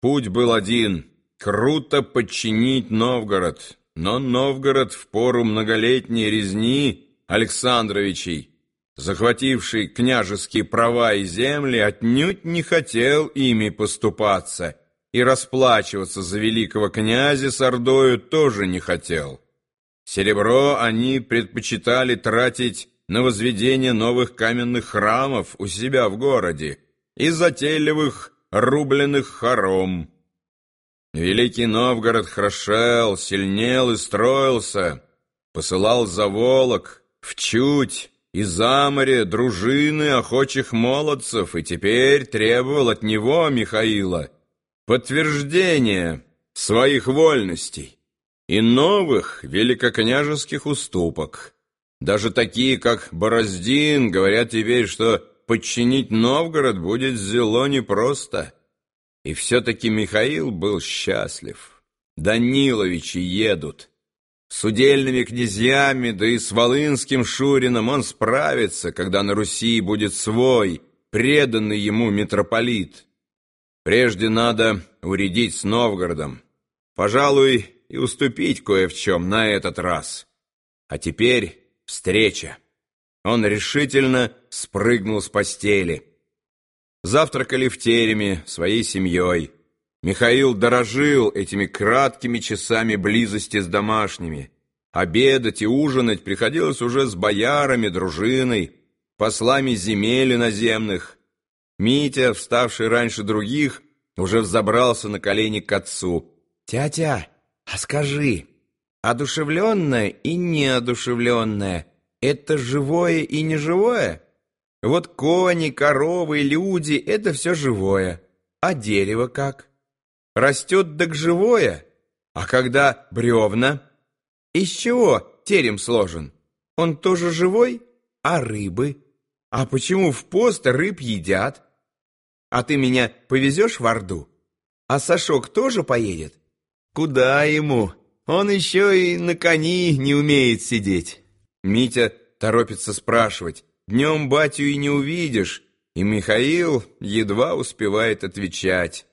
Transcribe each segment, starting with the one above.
Путь был один — круто подчинить Новгород. Но Новгород в пору многолетней резни Александровичей, захвативший княжеские права и земли, отнюдь не хотел ими поступаться и расплачиваться за великого князя с Ордою тоже не хотел. Серебро они предпочитали тратить на возведение новых каменных храмов у себя в городе и затейливых рубленых хором. Великий Новгород хорошел, сильнел и строился, посылал за Волок, в Чуть и за море дружины охочих молодцев, и теперь требовал от него, Михаила, подтверждения своих вольностей и новых великокняжеских уступок. Даже такие, как Бороздин, говорят теперь, что подчинить Новгород будет зело непросто. И все-таки Михаил был счастлив. Даниловичи едут. С удельными князьями, да и с Волынским Шурином он справится, когда на Руси будет свой, преданный ему митрополит. Прежде надо уредить с Новгородом. Пожалуй, и уступить кое в чем на этот раз. А теперь встреча. Он решительно спрыгнул с постели. Завтракали в тереме своей семьей. Михаил дорожил этими краткими часами близости с домашними. Обедать и ужинать приходилось уже с боярами, дружиной, послами земель иноземных. Митя, вставший раньше других, уже взобрался на колени к отцу. «Тятя, а скажи, одушевленное и неодушевленное — это живое и неживое?» Вот кони, коровы, люди — это все живое. А дерево как? Растет так живое. А когда бревна? Из чего терем сложен? Он тоже живой? А рыбы? А почему в пост рыб едят? А ты меня повезешь в Орду? А Сашок тоже поедет? Куда ему? Он еще и на кони не умеет сидеть. Митя торопится спрашивать. Днем батю и не увидишь, и Михаил едва успевает отвечать.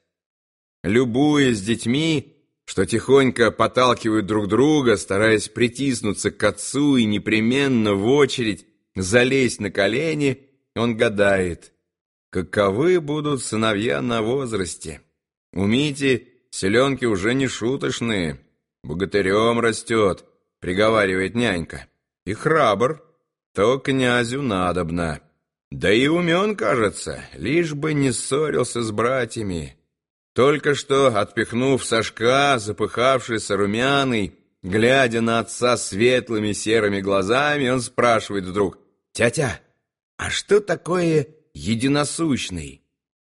Любуясь детьми, что тихонько подталкивают друг друга, стараясь притиснуться к отцу и непременно в очередь залезть на колени, он гадает, каковы будут сыновья на возрасте. У Мити селенки уже не шуточные, богатырем растет, приговаривает нянька, и храбр, то князю надобно. Да и умен, кажется, лишь бы не ссорился с братьями. Только что, отпихнув Сашка, запыхавшийся румяный, глядя на отца светлыми серыми глазами, он спрашивает вдруг, «Тятя, а что такое единосущный?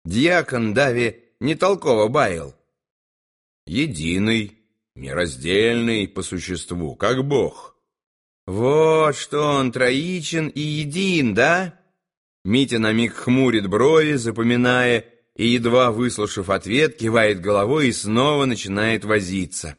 Дьякон Дави не толково баял». «Единый, нераздельный по существу, как Бог». «Вот что он троичен и един, да?» Митя на миг хмурит брови, запоминая, и, едва выслушав ответ, кивает головой и снова начинает возиться.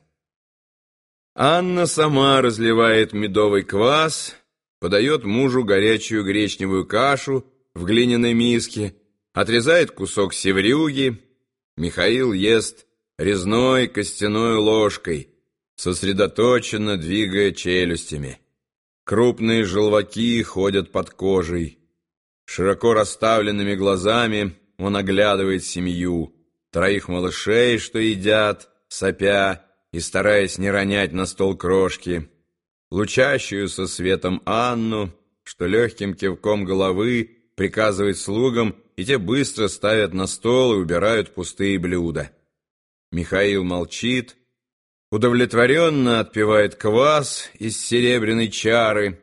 Анна сама разливает медовый квас, подает мужу горячую гречневую кашу в глиняной миске, отрезает кусок севрюги. Михаил ест резной костяной ложкой, сосредоточенно двигая челюстями. Крупные желваки ходят под кожей. Широко расставленными глазами он оглядывает семью, троих малышей, что едят, сопя и стараясь не ронять на стол крошки, лучащуюся светом Анну, что легким кивком головы приказывает слугам, и те быстро ставят на стол и убирают пустые блюда. Михаил молчит, удовлетворенно отпивает квас из серебряной чары.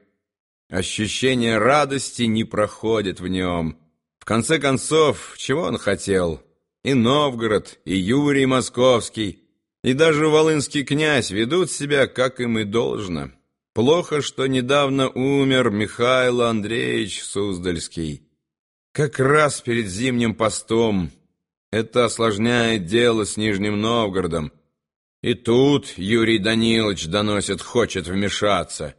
Ощущение радости не проходит в нем. В конце концов, чего он хотел? И Новгород, и Юрий Московский, и даже Волынский князь ведут себя, как им и должно. Плохо, что недавно умер Михаил Андреевич Суздальский. Как раз перед зимним постом. Это осложняет дело с Нижним Новгородом. И тут Юрий Данилович доносит, хочет вмешаться.